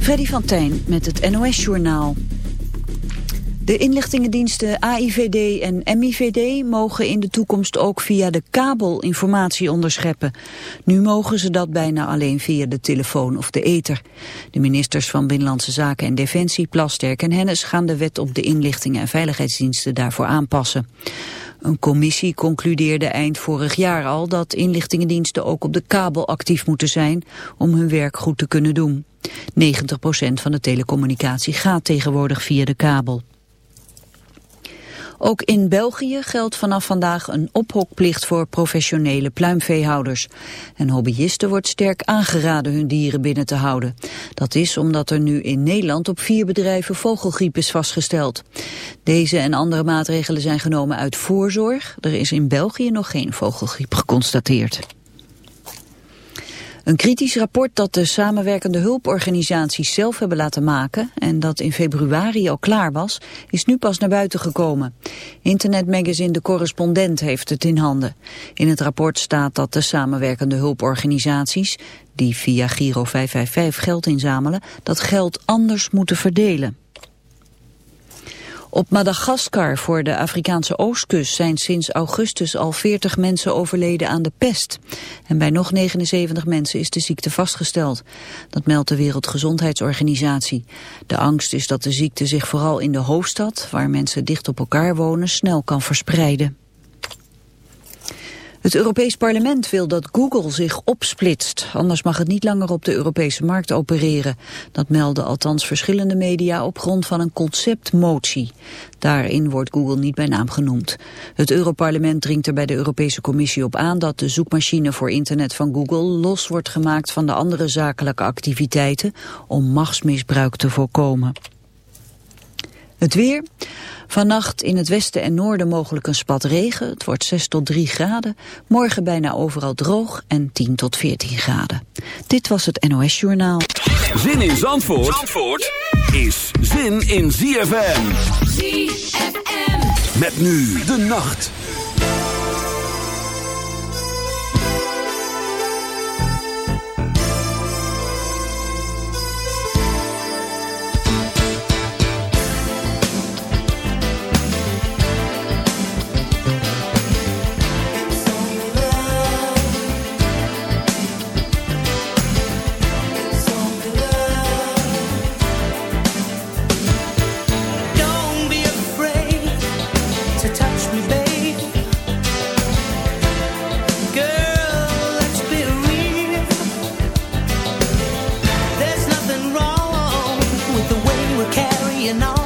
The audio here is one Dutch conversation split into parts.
Freddy van Tijn met het NOS-journaal. De inlichtingendiensten AIVD en MIVD mogen in de toekomst ook via de kabel informatie onderscheppen. Nu mogen ze dat bijna alleen via de telefoon of de ether. De ministers van Binnenlandse Zaken en Defensie, Plasterk en Hennis gaan de wet op de inlichtingen en veiligheidsdiensten daarvoor aanpassen. Een commissie concludeerde eind vorig jaar al dat inlichtingendiensten ook op de kabel actief moeten zijn om hun werk goed te kunnen doen. 90% van de telecommunicatie gaat tegenwoordig via de kabel. Ook in België geldt vanaf vandaag een ophokplicht voor professionele pluimveehouders. En hobbyisten wordt sterk aangeraden hun dieren binnen te houden. Dat is omdat er nu in Nederland op vier bedrijven vogelgriep is vastgesteld. Deze en andere maatregelen zijn genomen uit voorzorg. Er is in België nog geen vogelgriep geconstateerd. Een kritisch rapport dat de samenwerkende hulporganisaties zelf hebben laten maken en dat in februari al klaar was, is nu pas naar buiten gekomen. Internetmagazine De Correspondent heeft het in handen. In het rapport staat dat de samenwerkende hulporganisaties, die via Giro 555 geld inzamelen, dat geld anders moeten verdelen. Op Madagaskar voor de Afrikaanse oostkust zijn sinds augustus al 40 mensen overleden aan de pest. En bij nog 79 mensen is de ziekte vastgesteld. Dat meldt de Wereldgezondheidsorganisatie. De angst is dat de ziekte zich vooral in de hoofdstad, waar mensen dicht op elkaar wonen, snel kan verspreiden. Het Europees Parlement wil dat Google zich opsplitst. Anders mag het niet langer op de Europese markt opereren. Dat melden althans verschillende media op grond van een conceptmotie. Daarin wordt Google niet bij naam genoemd. Het Europarlement dringt er bij de Europese Commissie op aan... dat de zoekmachine voor internet van Google los wordt gemaakt... van de andere zakelijke activiteiten om machtsmisbruik te voorkomen. Het weer... Vannacht in het westen en noorden mogelijk een spat regen. Het wordt 6 tot 3 graden. Morgen bijna overal droog en 10 tot 14 graden. Dit was het NOS Journaal. Zin in Zandvoort, Zandvoort is zin in ZFM. ZFM. Met nu de nacht. you know?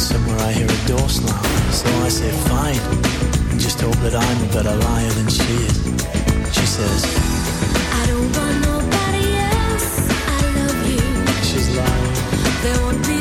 somewhere I hear a door slam. So I say, fine, and just hope that I'm a better liar than she is. She says, I don't want nobody else, I love you. She's lying. There won't be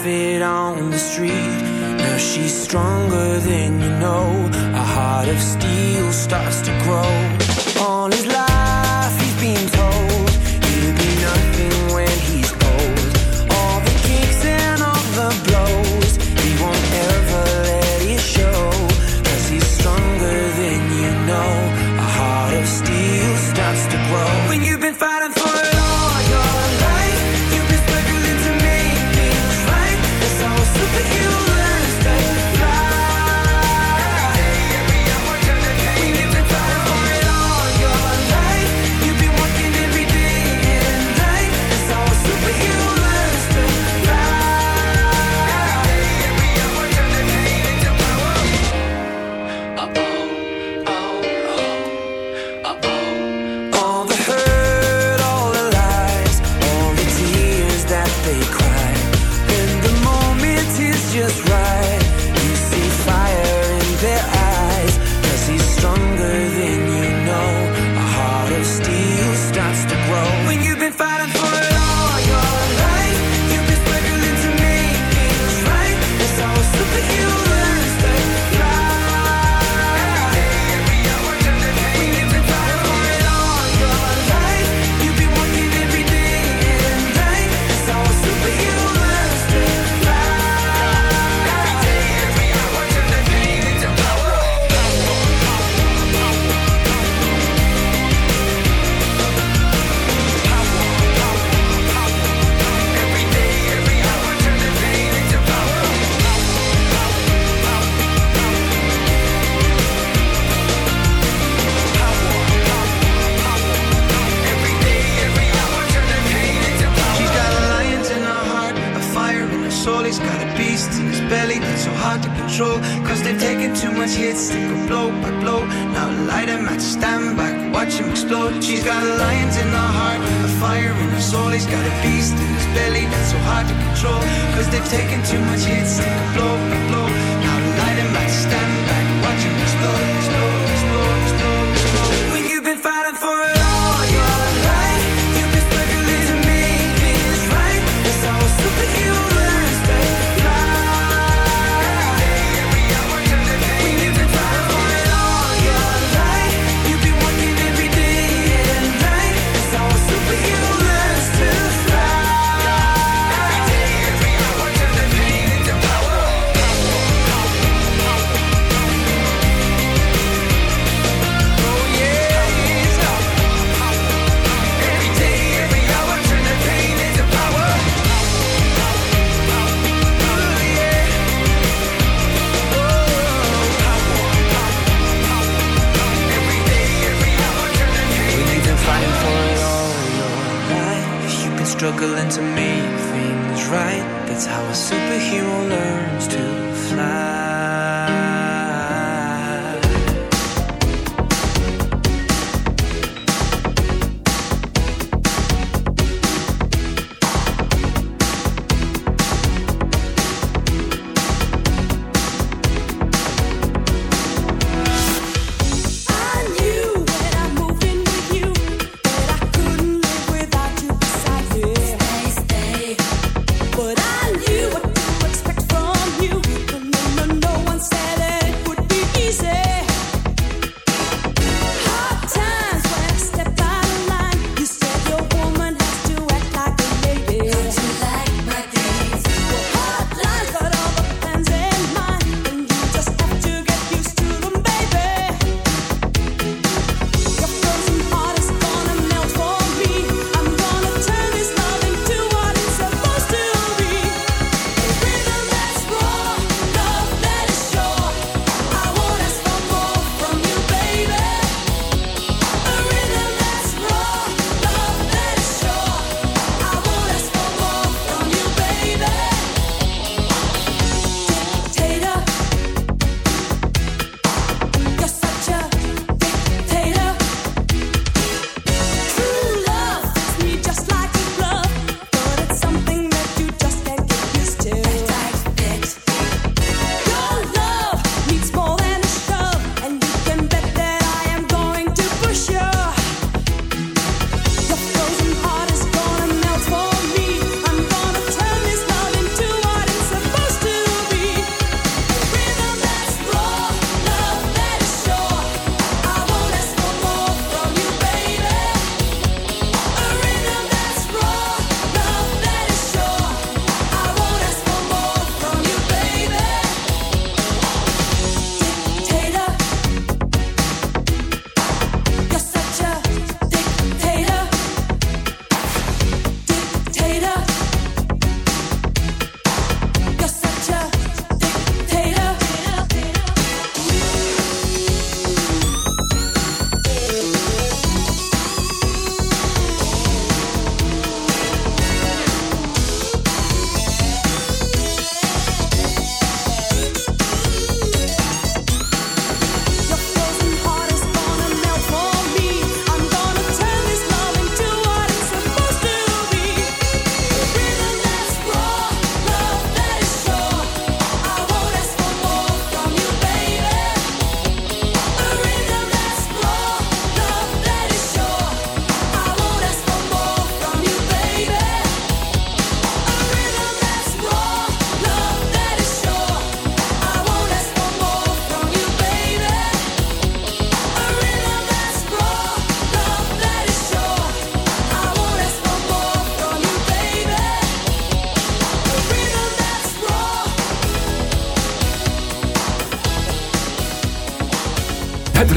outfit on the street.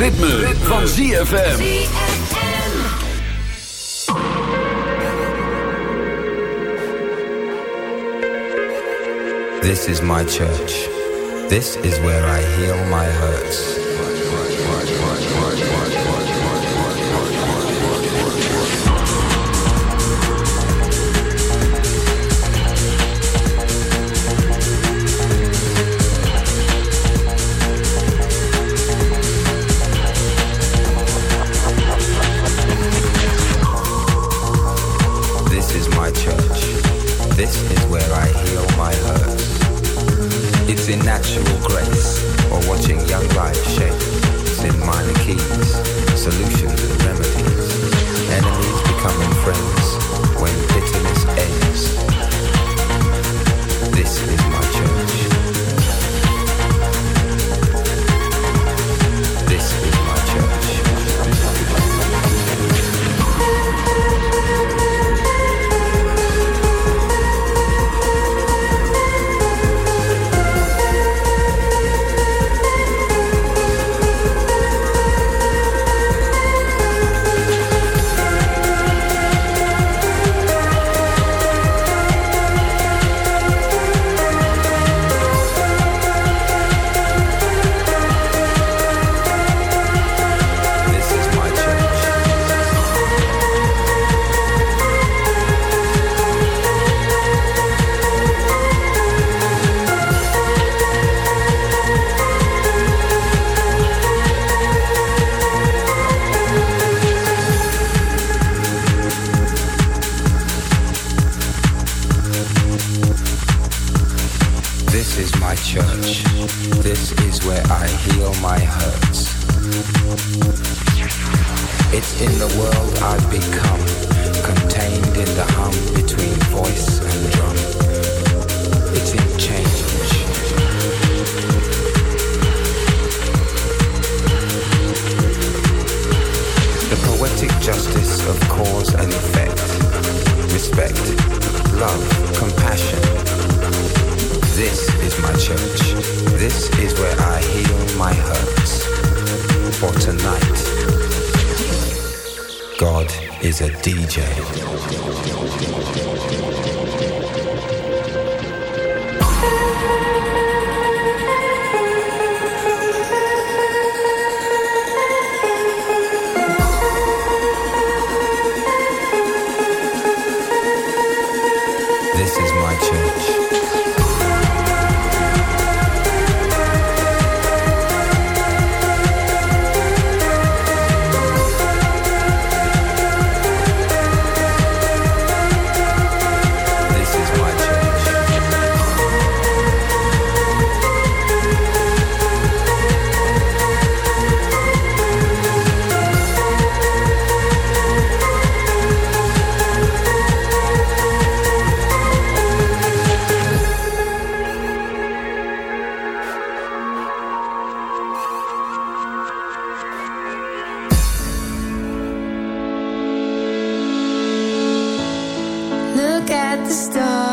ritme, ritme. van ZFM. This is my church. This is where I heal my hurts. actual grace or watching young lives shaped in minor keys, solutions and remedies, enemies becoming friends. the stars.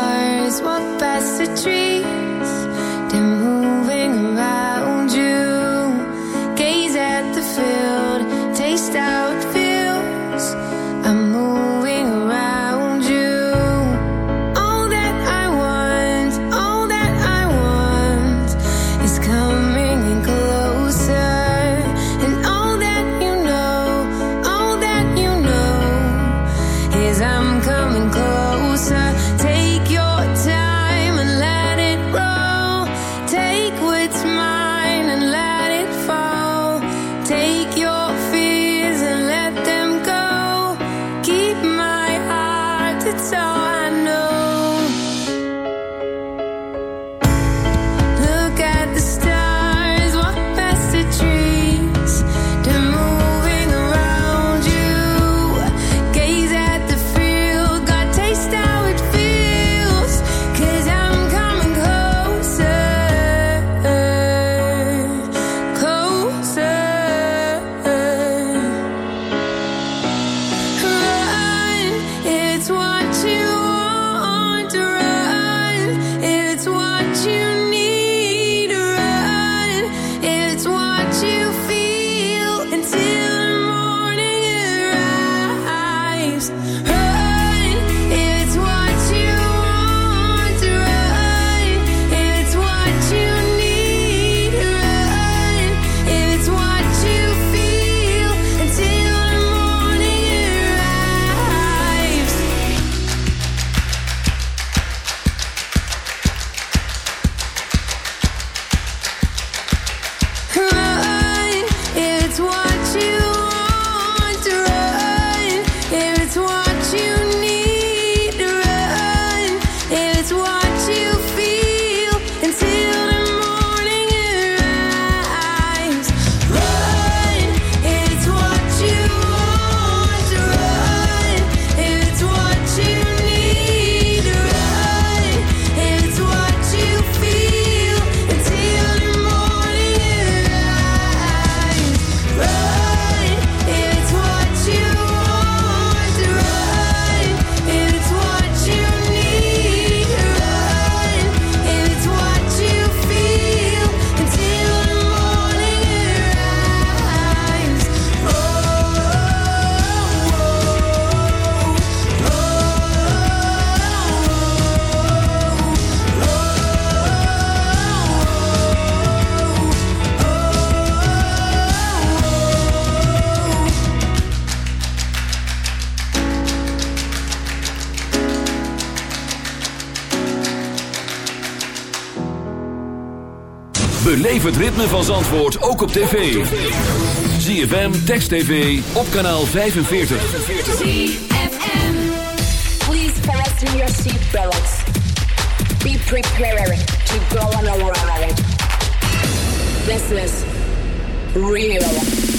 ritme van Zandvoort ook op tv. ZFM, Text TV, op kanaal 45. ZFM. Please fasten your seat seatbelts. Be prepared to go on a ride. This is real.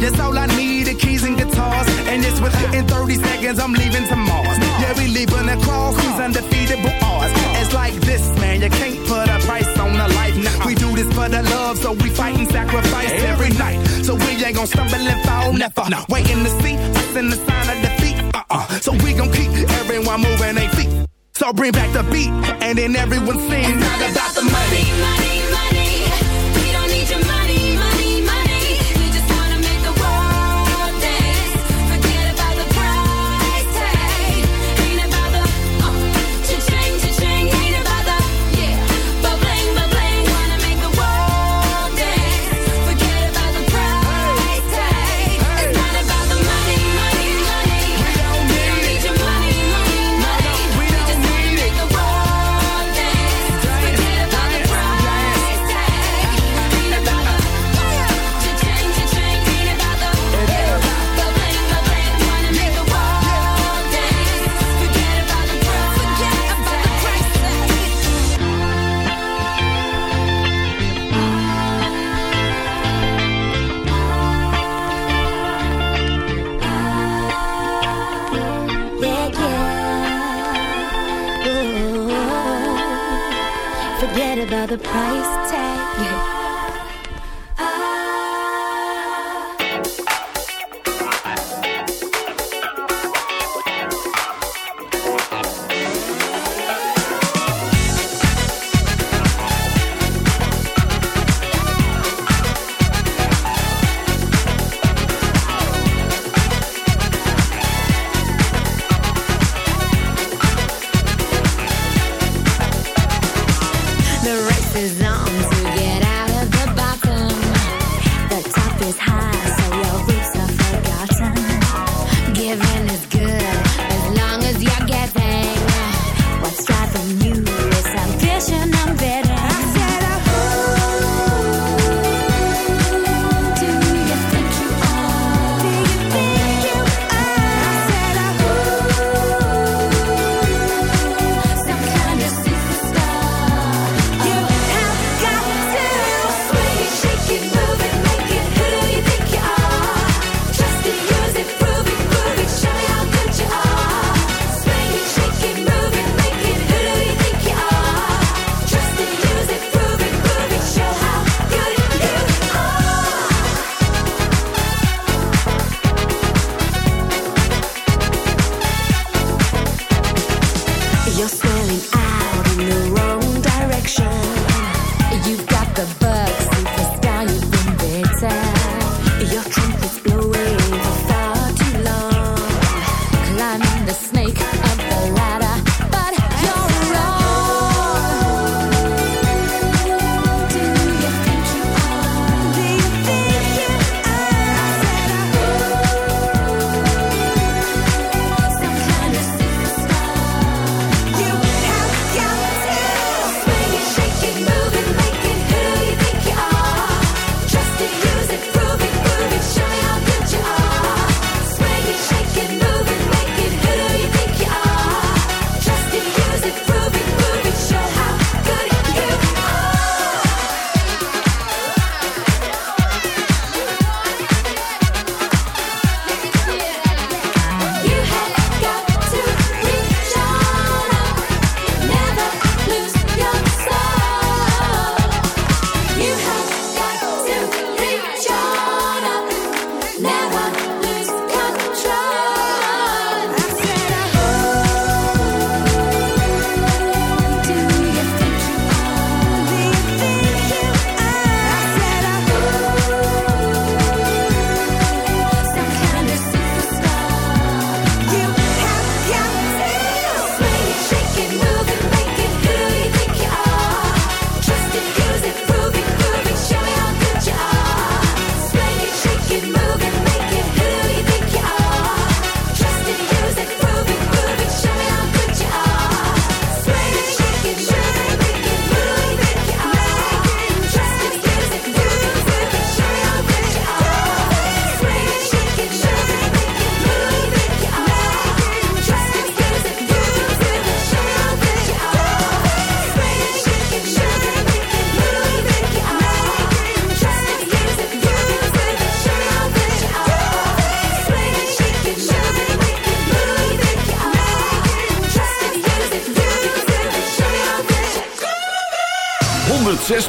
That's all I need the keys and guitars. And it's within 30 seconds I'm leaving to Mars. Yeah, we leaving across these undefeatable odds. It's like this, man. You can't put a price on a life. Nah. We do this for the love, so we fight and sacrifice every night. So we ain't gonna stumble and fall, never. No. Waiting to see us in the sign of defeat. Uh-uh. So we gon' keep everyone moving their feet. So bring back the beat, and then everyone sings. It's not about the money. money. are the price.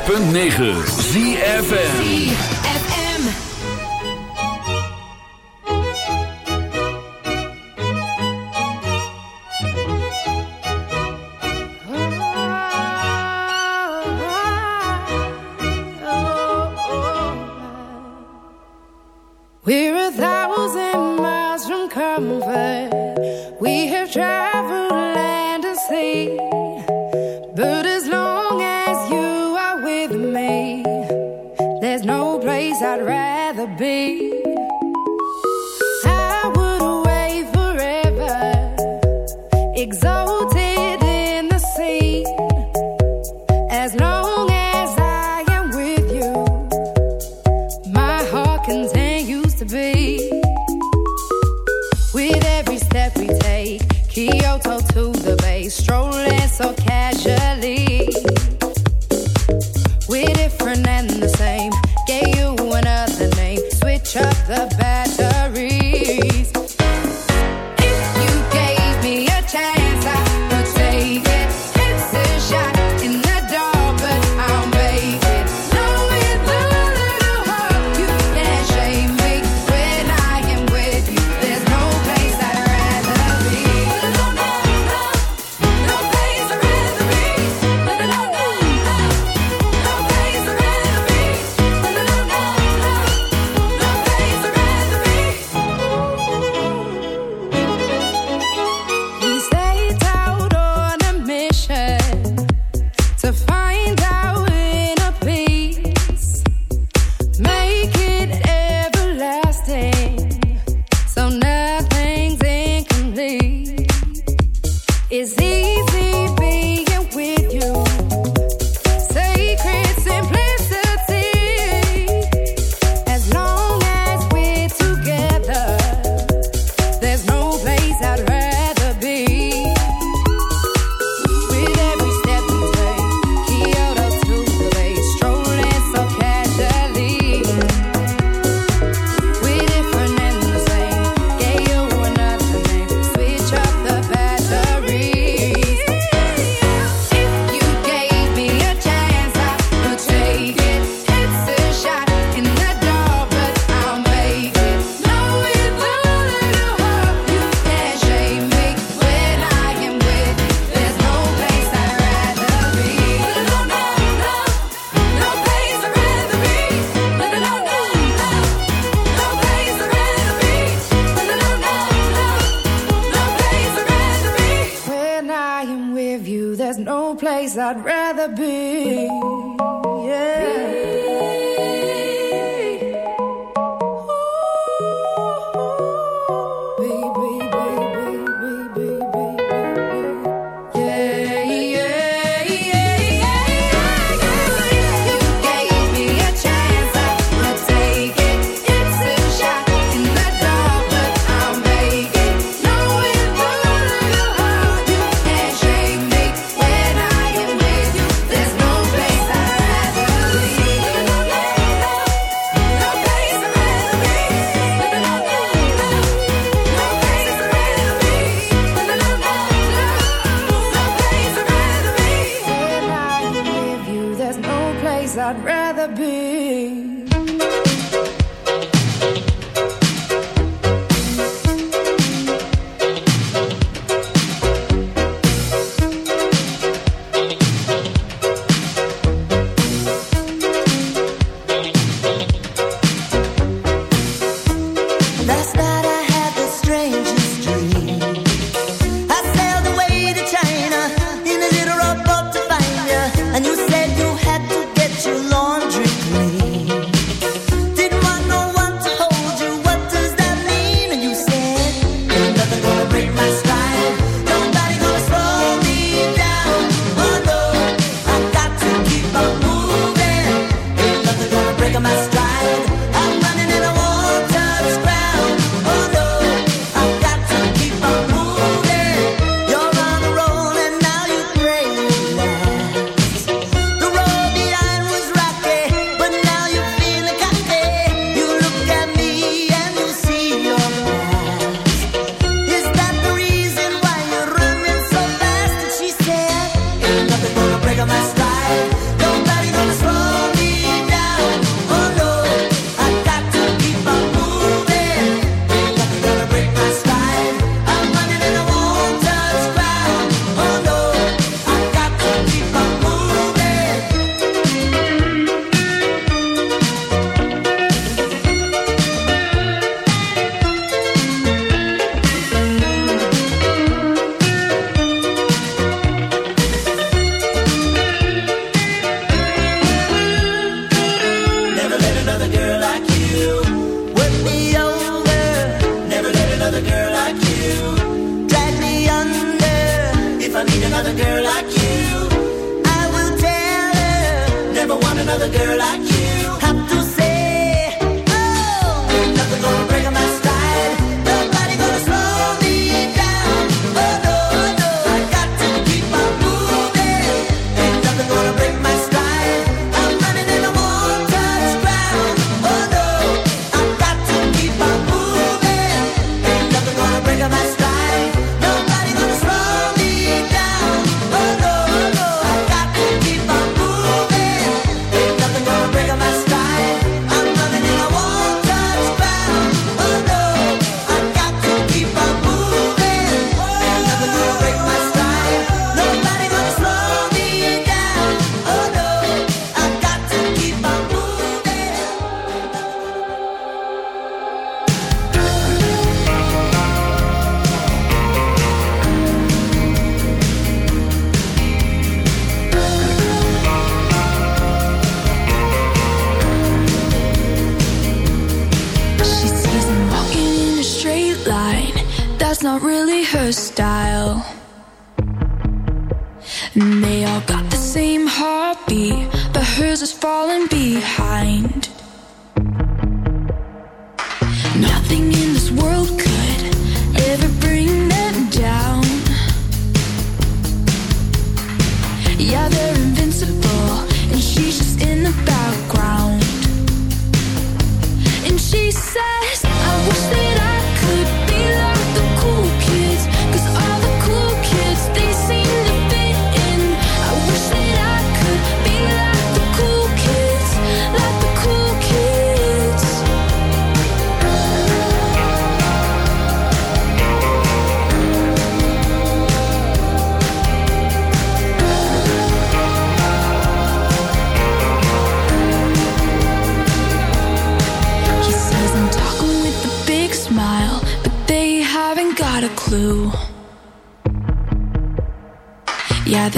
106.9 be.